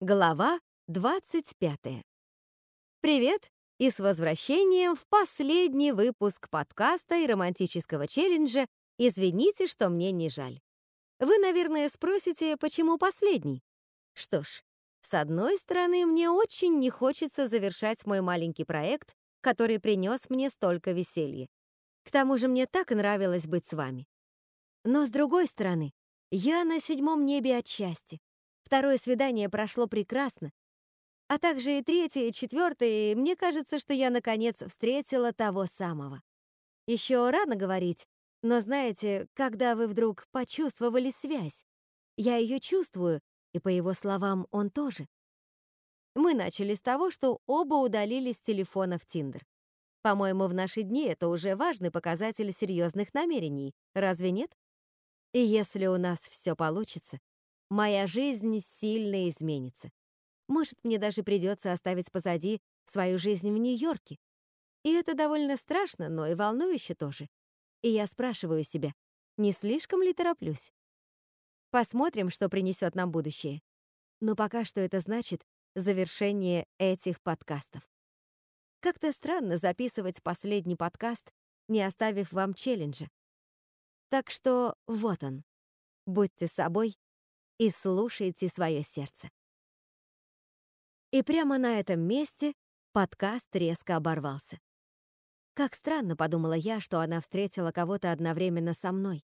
Глава 25. Привет и с возвращением в последний выпуск подкаста и романтического челленджа «Извините, что мне не жаль». Вы, наверное, спросите, почему последний? Что ж, с одной стороны, мне очень не хочется завершать мой маленький проект, который принес мне столько веселья. К тому же мне так нравилось быть с вами. Но с другой стороны, я на седьмом небе от счастья. Второе свидание прошло прекрасно, а также и третье, и четвертое, и мне кажется, что я, наконец, встретила того самого. Еще рано говорить, но знаете, когда вы вдруг почувствовали связь, я ее чувствую, и по его словам, он тоже. Мы начали с того, что оба удалили с телефона в Тиндер. По-моему, в наши дни это уже важный показатель серьезных намерений, разве нет? И если у нас все получится, моя жизнь сильно изменится. Может, мне даже придется оставить позади свою жизнь в Нью-Йорке. И это довольно страшно, но и волнующе тоже. И я спрашиваю себя, не слишком ли тороплюсь? Посмотрим, что принесет нам будущее. Но пока что это значит завершение этих подкастов. Как-то странно записывать последний подкаст, не оставив вам челленджа. Так что вот он. Будьте собой и слушайте свое сердце. И прямо на этом месте подкаст резко оборвался. Как странно, подумала я, что она встретила кого-то одновременно со мной.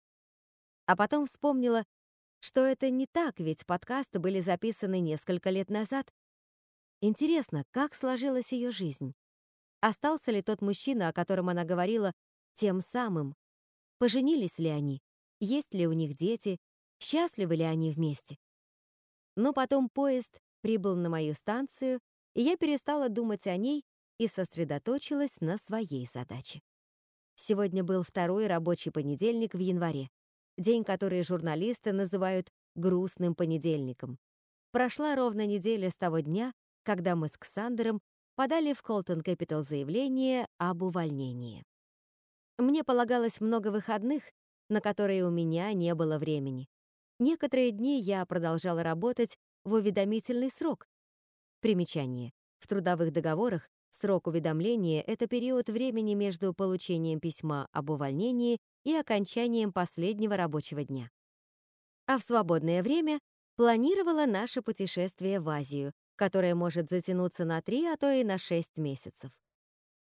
А потом вспомнила, что это не так, ведь подкасты были записаны несколько лет назад. Интересно, как сложилась ее жизнь? Остался ли тот мужчина, о котором она говорила, тем самым? Поженились ли они? Есть ли у них дети? Счастливы ли они вместе. Но потом поезд прибыл на мою станцию, и я перестала думать о ней и сосредоточилась на своей задаче. Сегодня был второй рабочий понедельник в январе, день, который журналисты называют грустным понедельником. Прошла ровно неделя с того дня, когда мы с Ксандером подали в Колтон Capital заявление об увольнении. Мне полагалось много выходных, на которые у меня не было времени. Некоторые дни я продолжала работать в уведомительный срок. Примечание. В трудовых договорах срок уведомления — это период времени между получением письма об увольнении и окончанием последнего рабочего дня. А в свободное время планировала наше путешествие в Азию, которое может затянуться на три, а то и на шесть месяцев.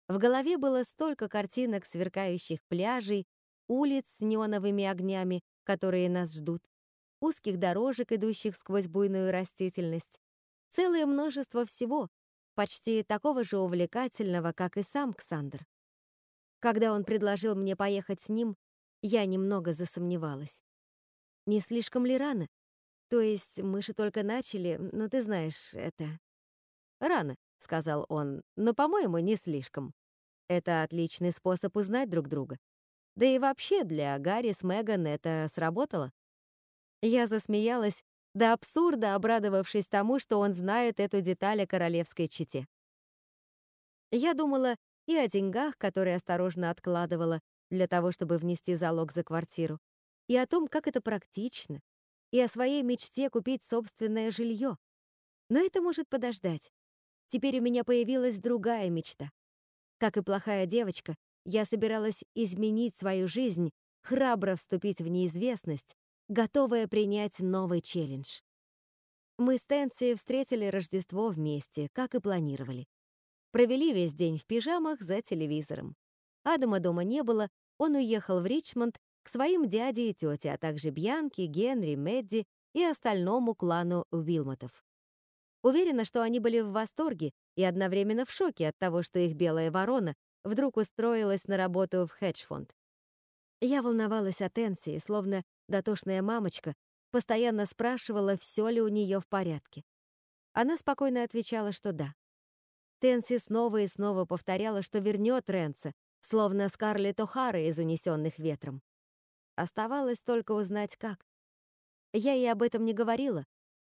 В голове было столько картинок сверкающих пляжей, улиц с неоновыми огнями, которые нас ждут, узких дорожек, идущих сквозь буйную растительность. Целое множество всего, почти такого же увлекательного, как и сам Ксандр. Когда он предложил мне поехать с ним, я немного засомневалась. Не слишком ли рано? То есть мы же только начали, ну ты знаешь, это... Рано, сказал он, но, по-моему, не слишком. Это отличный способ узнать друг друга. Да и вообще для Гарри с Меган это сработало. Я засмеялась, до абсурда обрадовавшись тому, что он знает эту деталь о королевской чете. Я думала и о деньгах, которые осторожно откладывала для того, чтобы внести залог за квартиру, и о том, как это практично, и о своей мечте купить собственное жилье. Но это может подождать. Теперь у меня появилась другая мечта. Как и плохая девочка, я собиралась изменить свою жизнь, храбро вступить в неизвестность, готовая принять новый челлендж. Мы с Тенси встретили Рождество вместе, как и планировали. Провели весь день в пижамах за телевизором. Адама дома не было, он уехал в Ричмонд к своим дяде и тете, а также Бьянке, Генри, Медди и остальному клану Уилмотов. Уверена, что они были в восторге и одновременно в шоке от того, что их белая ворона вдруг устроилась на работу в хедж-фонд. Я волновалась о Тенси, словно Дотошная мамочка постоянно спрашивала, все ли у нее в порядке. Она спокойно отвечала, что да. Тенси снова и снова повторяла, что вернет Ренца, словно Скарлетт О'Хара из «Унесенных ветром». Оставалось только узнать, как. Я ей об этом не говорила,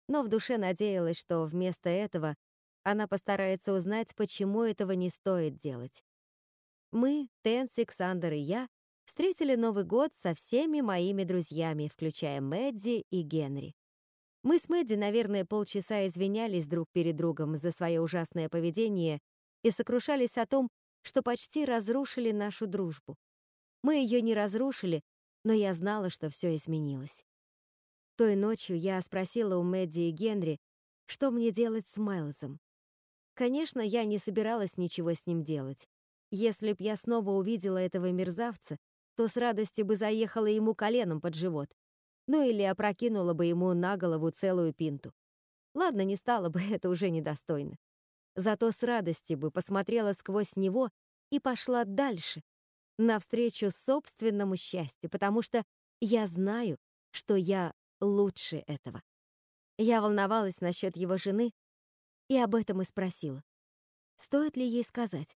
но в душе надеялась, что вместо этого она постарается узнать, почему этого не стоит делать. Мы, Тенси, Ксандер и я, встретили Новый год со всеми моими друзьями, включая Мэдди и Генри. Мы с Мэдди, наверное, полчаса извинялись друг перед другом за свое ужасное поведение и сокрушались о том, что почти разрушили нашу дружбу. Мы ее не разрушили, но я знала, что все изменилось. Той ночью я спросила у Мэдди и Генри, что мне делать с Майлзом. Конечно, я не собиралась ничего с ним делать. Если б я снова увидела этого мерзавца, то с радостью бы заехала ему коленом под живот. Ну или опрокинула бы ему на голову целую пинту. Ладно, не стало бы, это уже недостойно. Зато с радостью бы посмотрела сквозь него и пошла дальше, навстречу собственному счастью, потому что я знаю, что я лучше этого. Я волновалась насчет его жены и об этом и спросила. Стоит ли ей сказать?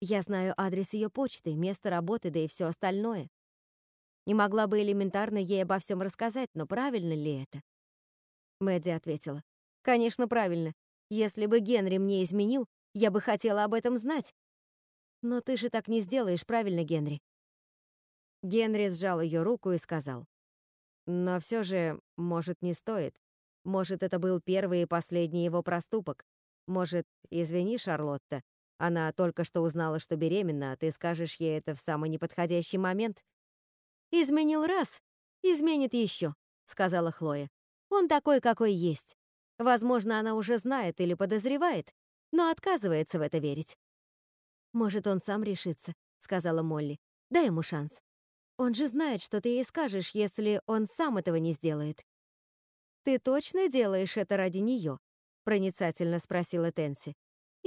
Я знаю адрес ее почты, место работы, да и все остальное. Не могла бы элементарно ей обо всем рассказать, но правильно ли это? Мэдди ответила. Конечно, правильно. Если бы Генри мне изменил, я бы хотела об этом знать. Но ты же так не сделаешь, правильно, Генри? Генри сжал ее руку и сказал. Но все же, может, не стоит. Может, это был первый и последний его проступок. Может, извини, Шарлотта, она только что узнала, что беременна, а ты скажешь ей это в самый неподходящий момент. «Изменил раз, изменит еще», — сказала Хлоя. «Он такой, какой есть. Возможно, она уже знает или подозревает, но отказывается в это верить». «Может, он сам решится», — сказала Молли. «Дай ему шанс. Он же знает, что ты ей скажешь, если он сам этого не сделает». «Ты точно делаешь это ради нее?» — проницательно спросила Тенси.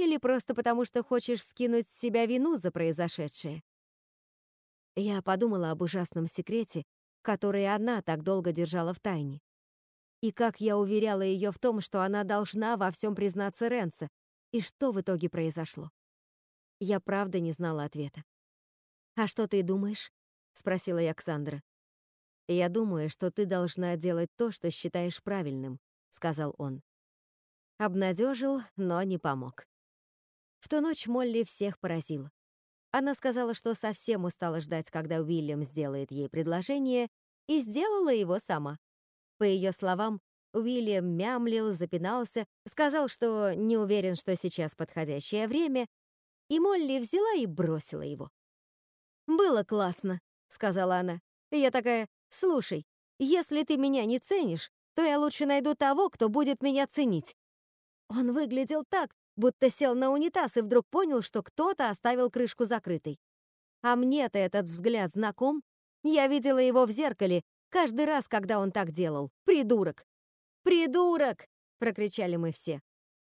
«Или просто потому, что хочешь скинуть с себя вину за произошедшее?» Я подумала об ужасном секрете, который она так долго держала в тайне. И как я уверяла ее в том, что она должна во всем признаться Ренце, и что в итоге произошло. Я правда не знала ответа. «А что ты думаешь?» — спросила я Ксандра. «Я думаю, что ты должна делать то, что считаешь правильным», — сказал он. Обнадежил, но не помог. В ту ночь Молли всех поразила. Она сказала, что совсем устала ждать, когда Уильям сделает ей предложение, и сделала его сама. По ее словам, Уильям мямлил, запинался, сказал, что не уверен, что сейчас подходящее время, и Молли взяла и бросила его. «Было классно», — сказала она. Я такая, «Слушай, если ты меня не ценишь, то я лучше найду того, кто будет меня ценить». Он выглядел так, будто сел на унитаз и вдруг понял, что кто-то оставил крышку закрытой. А мне-то этот взгляд знаком. Я видела его в зеркале каждый раз, когда он так делал. Придурок! Придурок! прокричали мы все.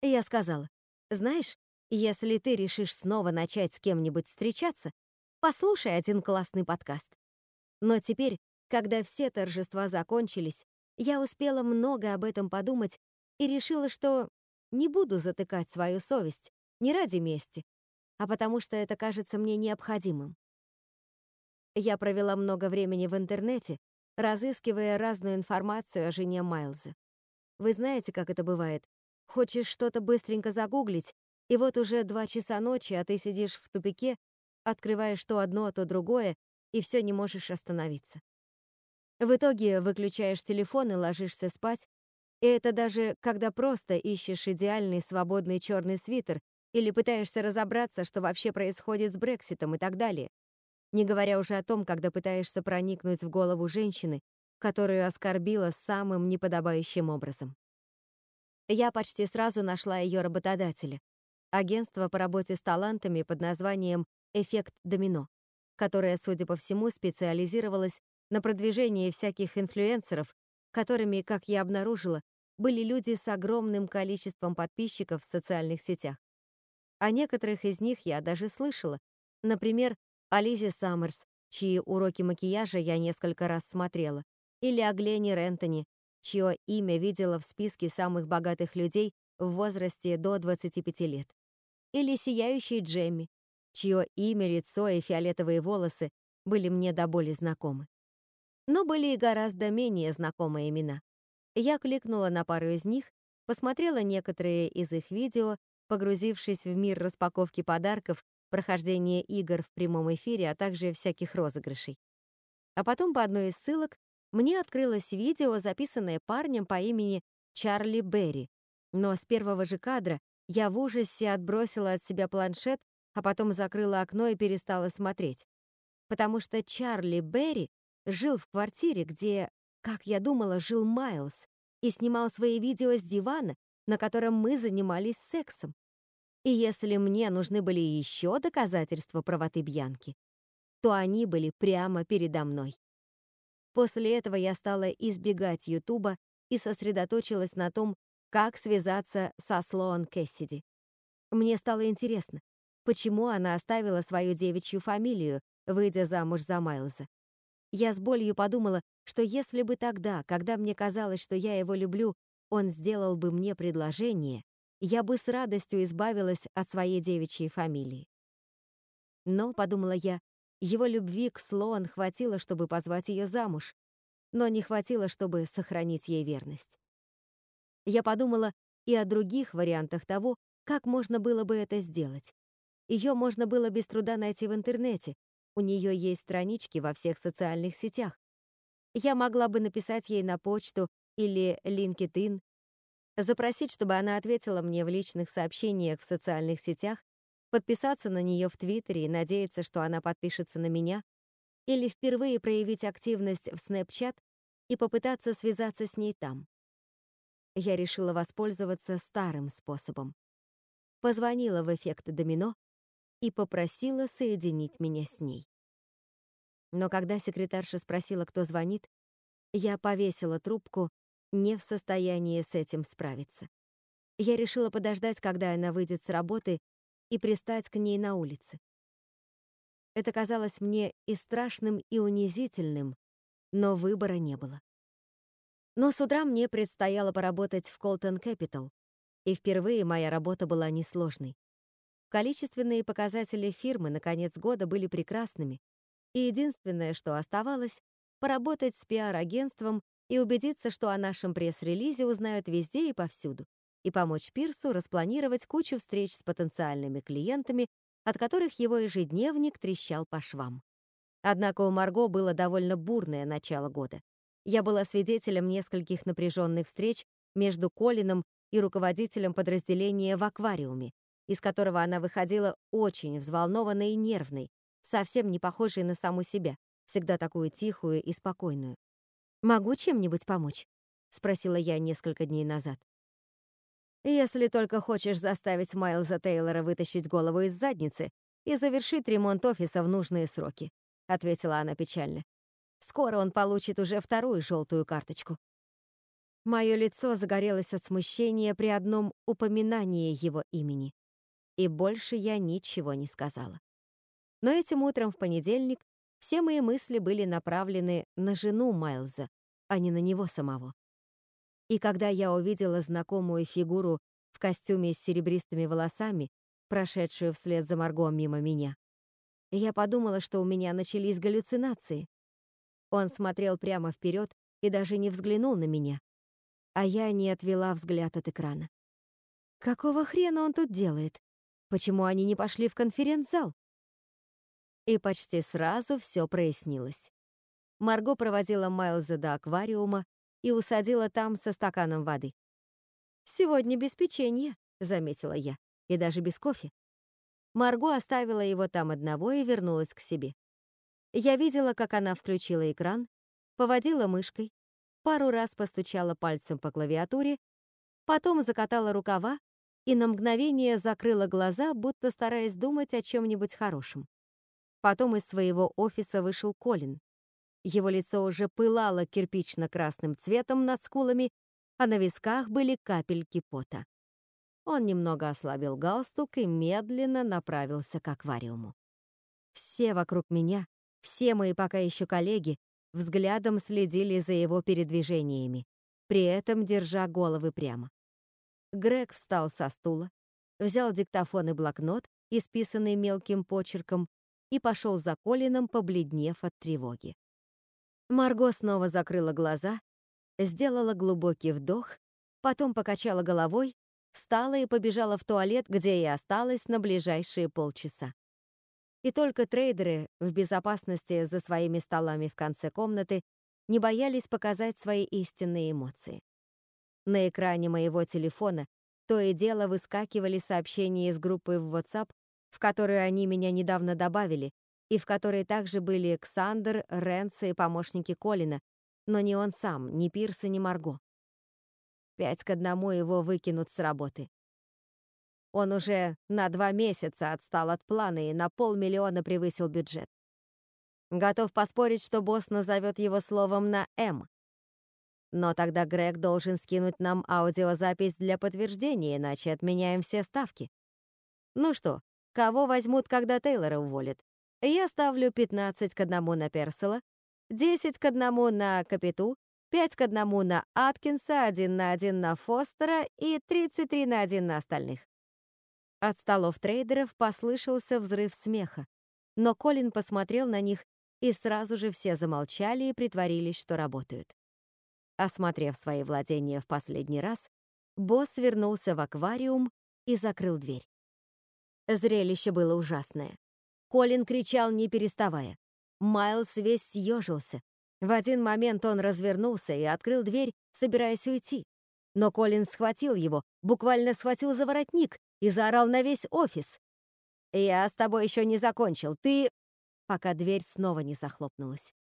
Я сказала, знаешь, если ты решишь снова начать с кем-нибудь встречаться, послушай один классный подкаст. Но теперь, когда все торжества закончились, я успела много об этом подумать и решила, что не буду затыкать свою совесть, не ради мести, а потому что это кажется мне необходимым. Я провела много времени в интернете, разыскивая разную информацию о жене Майлза. Вы знаете, как это бывает? Хочешь что-то быстренько загуглить, и вот уже два часа ночи, а ты сидишь в тупике, открываешь то одно, то другое, и все не можешь остановиться. В итоге выключаешь телефон и ложишься спать, и это даже когда просто ищешь идеальный свободный черный свитер или пытаешься разобраться, что вообще происходит с Брекситом и так далее. Не говоря уже о том, когда пытаешься проникнуть в голову женщины, которую оскорбила самым неподобающим образом. Я почти сразу нашла ее работодателя, агентство по работе с талантами под названием «Эффект домино», которое, судя по всему, специализировалось на продвижении всяких инфлюенсеров, которыми, как я обнаружила, были люди с огромным количеством подписчиков в социальных сетях. О некоторых из них я даже слышала. Например, о Лизе Саммерс, чьи уроки макияжа я несколько раз смотрела, или о Глене Рентони, чье имя видела в списке самых богатых людей в возрасте до 25 лет. Или сияющей Джемми, чье имя, лицо и фиолетовые волосы были мне до боли знакомы. Но были и гораздо менее знакомые имена. Я кликнула на пару из них, посмотрела некоторые из их видео, погрузившись в мир распаковки подарков, прохождения игр в прямом эфире, а также всяких розыгрышей. А потом по одной из ссылок мне открылось видео, записанное парнем по имени Чарли Берри, но с первого же кадра я в ужасе отбросила от себя планшет, а потом закрыла окно и перестала смотреть. Потому что Чарли Берри жил в квартире, где, как я думала, жил Майлз, и снимал свои видео с дивана, на котором мы занимались сексом. И если мне нужны были еще доказательства правоты Бьянки, то они были прямо передо мной. После этого я стала избегать Ютуба и сосредоточилась на том, как связаться со Слоан Кэссиди. Мне стало интересно, почему она оставила свою девичью фамилию, выйдя замуж за Майлза. Я с болью подумала, что если бы тогда, когда мне казалось, что я его люблю, он сделал бы мне предложение, я бы с радостью избавилась от своей девичьей фамилии. Но, подумала я, его любви к Слоан хватило, чтобы позвать ее замуж, но не хватило, чтобы сохранить ей верность. Я подумала и о других вариантах того, как можно было бы это сделать. Ее можно было без труда найти в интернете. У нее есть странички во всех социальных сетях. Я могла бы написать ей на почту или LinkedIn, запросить, чтобы она ответила мне в личных сообщениях в социальных сетях, подписаться на нее в Твиттере и надеяться, что она подпишется на меня, или впервые проявить активность в Snapchat и попытаться связаться с ней там. Я решила воспользоваться старым способом. Позвонила в эффект домино и попросила соединить меня с ней. Но когда секретарша спросила, кто звонит, я повесила трубку, не в состоянии с этим справиться. Я решила подождать, когда она выйдет с работы, и пристать к ней на улице. Это казалось мне и страшным, и унизительным, но выбора не было. Но с утра мне предстояло поработать в Колтон Capital, и впервые моя работа была несложной. Количественные показатели фирмы на конец года были прекрасными, и единственное, что оставалось, поработать с пиар-агентством и убедиться, что о нашем пресс-релизе узнают везде и повсюду, и помочь Пирсу распланировать кучу встреч с потенциальными клиентами, от которых его ежедневник трещал по швам. Однако у Марго было довольно бурное начало года. Я была свидетелем нескольких напряженных встреч между Колином и руководителем подразделения в аквариуме, из которого она выходила очень взволнованной и нервной, совсем не похожей на саму себя, всегда такую тихую и спокойную. «Могу чем-нибудь помочь?» — спросила я несколько дней назад. «Если только хочешь заставить Майлза Тейлора вытащить голову из задницы и завершить ремонт офиса в нужные сроки», — ответила она печально. «Скоро он получит уже вторую желтую карточку». Мое лицо загорелось от смущения при одном упоминании его имени. И больше я ничего не сказала. Но этим утром в понедельник все мои мысли были направлены на жену Майлза, а не на него самого. И когда я увидела знакомую фигуру в костюме с серебристыми волосами, прошедшую вслед за Марго мимо меня, я подумала, что у меня начались галлюцинации. Он смотрел прямо вперед и даже не взглянул на меня, а я не отвела взгляд от экрана. Какого хрена он тут делает? Почему они не пошли в конференц-зал? И почти сразу все прояснилось. Марго проводила Майлза до аквариума, и усадила там со стаканом воды. «Сегодня без печенья», — заметила я, — «и даже без кофе». Марго оставила его там одного и вернулась к себе. Я видела, как она включила экран, поводила мышкой, пару раз постучала пальцем по клавиатуре, потом закатала рукава и на мгновение закрыла глаза, будто стараясь думать о чем-нибудь хорошем. Потом из своего офиса вышел Колин. Его лицо уже пылало кирпично-красным цветом над скулами, а на висках были капельки пота. Он немного ослабил галстук и медленно направился к аквариуму. Все вокруг меня, все мои пока еще коллеги, взглядом следили за его передвижениями, при этом держа головы прямо. Грег встал со стула, взял диктофон и блокнот, исписанный мелким почерком, и пошел за Колином, побледнев от тревоги. Марго снова закрыла глаза, сделала глубокий вдох, потом покачала головой, встала и побежала в туалет, где и осталась на ближайшие полчаса. И только трейдеры в безопасности за своими столами в конце комнаты не боялись показать свои истинные эмоции. На экране моего телефона то и дело выскакивали сообщения из группы в WhatsApp, в которую они меня недавно добавили, и в которой также были Ксандер, Ренц и помощники Колина, но не он сам, ни Пирс и ни Марго. Пять к одному его выкинут с работы. Он уже на два месяца отстал от плана и на полмиллиона превысил бюджет. Готов поспорить, что босс назовет его словом на «М». Но тогда Грег должен скинуть нам аудиозапись для подтверждения, иначе отменяем все ставки. Ну что, кого возьмут, когда Тейлора уволят? Я ставлю 15 к 1 на Персела, 10 к 1 на Капиту, 5 к 1 на Аткинса, 1 на 1 на Фостера и 33 на 1 на остальных. От столов трейдеров послышался взрыв смеха, но Колин посмотрел на них, и сразу же все замолчали и притворились, что работают. Осмотрев свои владения в последний раз, босс вернулся в аквариум и закрыл дверь. Зрелище было ужасное. Колин кричал, не переставая. Майлз весь съежился. В один момент он развернулся и открыл дверь, собираясь уйти. Но Колин схватил его, буквально схватил за воротник и заорал на весь офис. «Я с тобой еще не закончил, ты...» Пока дверь снова не захлопнулась.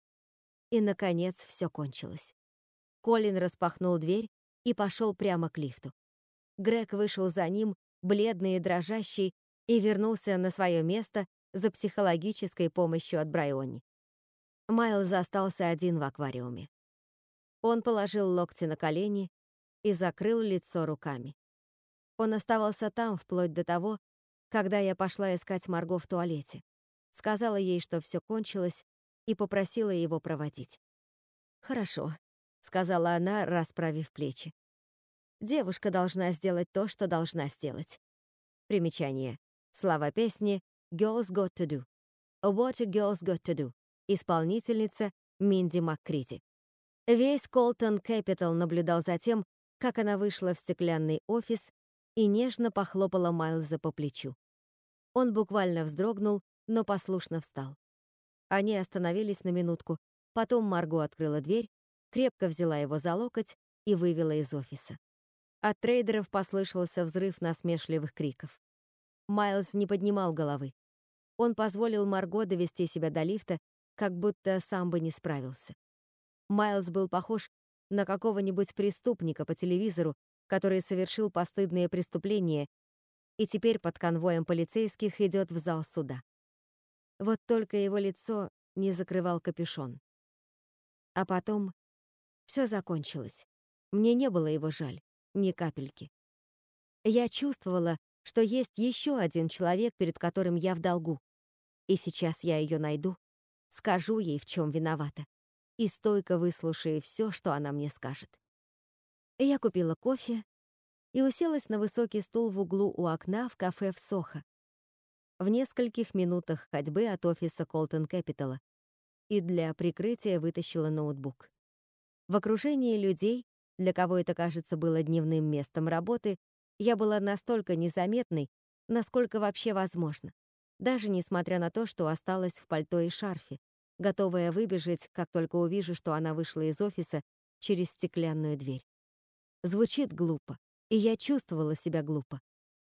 И, наконец, все кончилось. Колин распахнул дверь и пошел прямо к лифту. Грег вышел за ним, бледный и дрожащий, и вернулся на свое место за психологической помощью от Брайони. Майлз остался один в аквариуме. Он положил локти на колени и закрыл лицо руками. Он оставался там вплоть до того, когда я пошла искать Марго в туалете. Сказала ей, что все кончилось, и попросила его проводить. «Хорошо», — сказала она, расправив плечи. «Девушка должна сделать то, что должна сделать». Примечание. Слова песни «Girls Got To Do». «What a Girls Got To Do». Исполнительница Минди МакКрити. Весь Колтон Кэпитал наблюдал за тем, как она вышла в стеклянный офис и нежно похлопала Майлза по плечу. Он буквально вздрогнул, но послушно встал. Они остановились на минутку, потом Марго открыла дверь, крепко взяла его за локоть и вывела из офиса. От трейдеров послышался взрыв насмешливых криков. Майлз не поднимал головы. Он позволил Марго довести себя до лифта, как будто сам бы не справился. Майлз был похож на какого-нибудь преступника по телевизору, который совершил постыдные преступления и теперь под конвоем полицейских идет в зал суда. Вот только его лицо не закрывал капюшон. А потом все закончилось. Мне не было его жаль, ни капельки. Я чувствовала, что есть еще один человек, перед которым я в долгу. И сейчас я ее найду, скажу ей, в чем виновата, и стойко выслушаю все, что она мне скажет. Я купила кофе и уселась на высокий стул в углу у окна в кафе в Сохо, в нескольких минутах ходьбы от офиса Колтон Кэпитала, и для прикрытия вытащила ноутбук. В окружении людей, для кого это, кажется, было дневным местом работы, я была настолько незаметной, насколько вообще возможно, даже несмотря на то, что осталась в пальто и шарфе, готовая выбежать, как только увижу, что она вышла из офиса через стеклянную дверь. Звучит глупо, и я чувствовала себя глупо,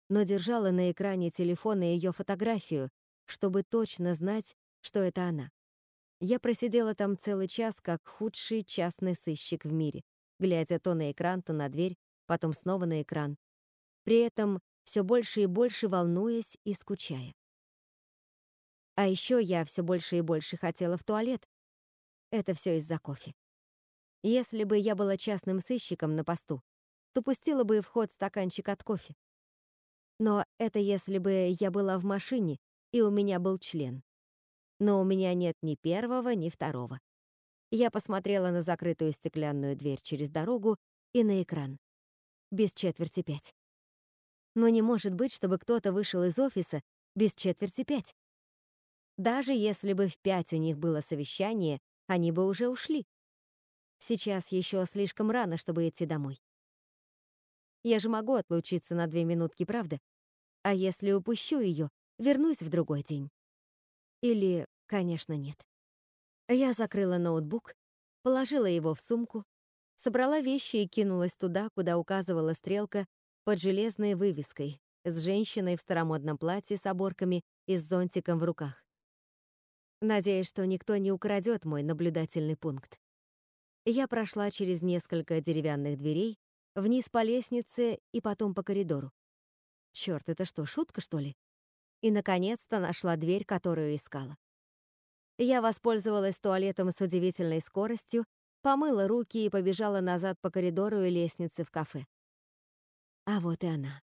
но держала на экране телефона ее фотографию, чтобы точно знать, что это она. Я просидела там целый час, как худший частный сыщик в мире, глядя то на экран, то на дверь, потом снова на экран. При этом все больше и больше волнуясь и скучая. А еще я все больше и больше хотела в туалет. Это все из-за кофе. Если бы я была частным сыщиком на посту, то пустила бы в ход стаканчик от кофе. Но это если бы я была в машине, и у меня был член. Но у меня нет ни первого, ни второго. Я посмотрела на закрытую стеклянную дверь через дорогу и на экран. Без четверти пять. Но не может быть, чтобы кто-то вышел из офиса без четверти пять. Даже если бы в пять у них было совещание, они бы уже ушли. Сейчас еще слишком рано, чтобы идти домой. Я же могу отлучиться на две минутки, правда? А если упущу ее, вернусь в другой день. Или, конечно, нет. Я закрыла ноутбук, положила его в сумку, Собрала вещи и кинулась туда, куда указывала стрелка под железной вывеской с женщиной в старомодном платье с оборками и с зонтиком в руках. Надеясь, что никто не украдет мой наблюдательный пункт. Я прошла через несколько деревянных дверей, вниз по лестнице и потом по коридору. Черт, это что, шутка, что ли? И, наконец-то, нашла дверь, которую искала. Я воспользовалась туалетом с удивительной скоростью, помыла руки и побежала назад по коридору и лестнице в кафе. А вот и она.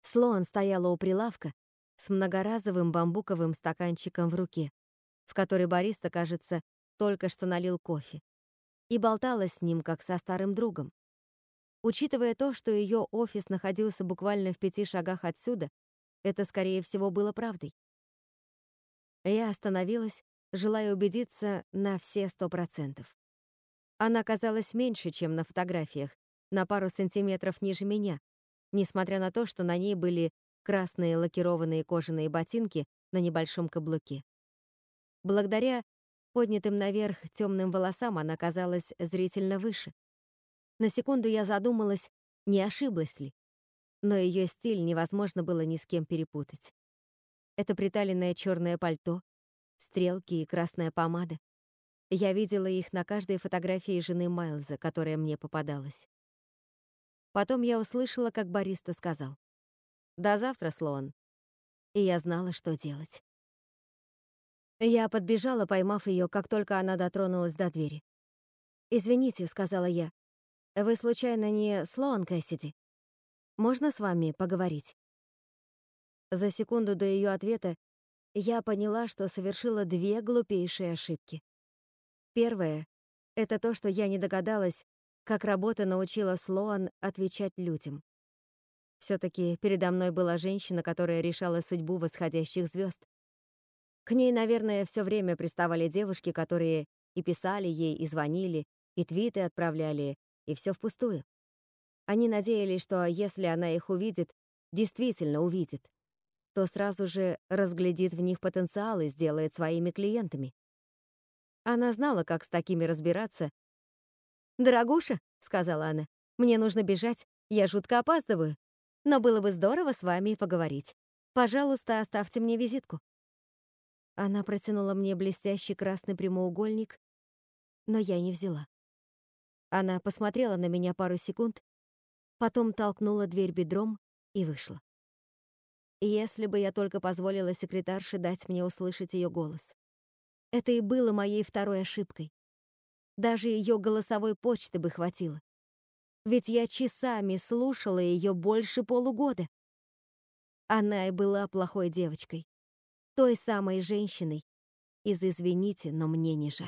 Слоан стояла у прилавка с многоразовым бамбуковым стаканчиком в руке, в который бариста, кажется, только что налил кофе и болтала с ним, как со старым другом. Учитывая то, что ее офис находился буквально в пяти шагах отсюда, это, скорее всего, было правдой. Я остановилась, желая убедиться на все сто процентов. Она казалась меньше, чем на фотографиях, на пару сантиметров ниже меня, несмотря на то, что на ней были красные лакированные кожаные ботинки на небольшом каблуке. Благодаря Поднятым наверх темным волосам она казалась зрительно выше. На секунду я задумалась, не ошиблась ли. Но ее стиль невозможно было ни с кем перепутать. Это приталенное черное пальто, стрелки и красная помада. Я видела их на каждой фотографии жены Майлза, которая мне попадалась. Потом я услышала, как бариста сказал. «До завтра, Слоан». И я знала, что делать. Я подбежала, поймав ее, как только она дотронулась до двери. «Извините», — сказала я. «Вы, случайно, не Слоан Кэссиди? Можно с вами поговорить?» За секунду до ее ответа я поняла, что совершила две глупейшие ошибки. Первая — это то, что я не догадалась, как работа научила Слоан отвечать людям. все таки передо мной была женщина, которая решала судьбу восходящих звезд. К ней, наверное, все время приставали девушки, которые и писали ей, и звонили, и твиты отправляли, и все впустую. Они надеялись, что если она их увидит, действительно увидит, то сразу же разглядит в них потенциал и сделает своими клиентами. Она знала, как с такими разбираться. «Дорогуша», — сказала она, — «мне нужно бежать, я жутко опаздываю, но было бы здорово с вами поговорить. Пожалуйста, оставьте мне визитку». Она протянула мне блестящий красный прямоугольник, но я не взяла. Она посмотрела на меня пару секунд, потом толкнула дверь бедром и вышла. Если бы я только позволила секретарше дать мне услышать ее голос. Это и было моей второй ошибкой. Даже ее голосовой почты бы хватило. Ведь я часами слушала ее больше полугода. Она и была плохой девочкой той самой женщиной из «Извините, но мне не жаль».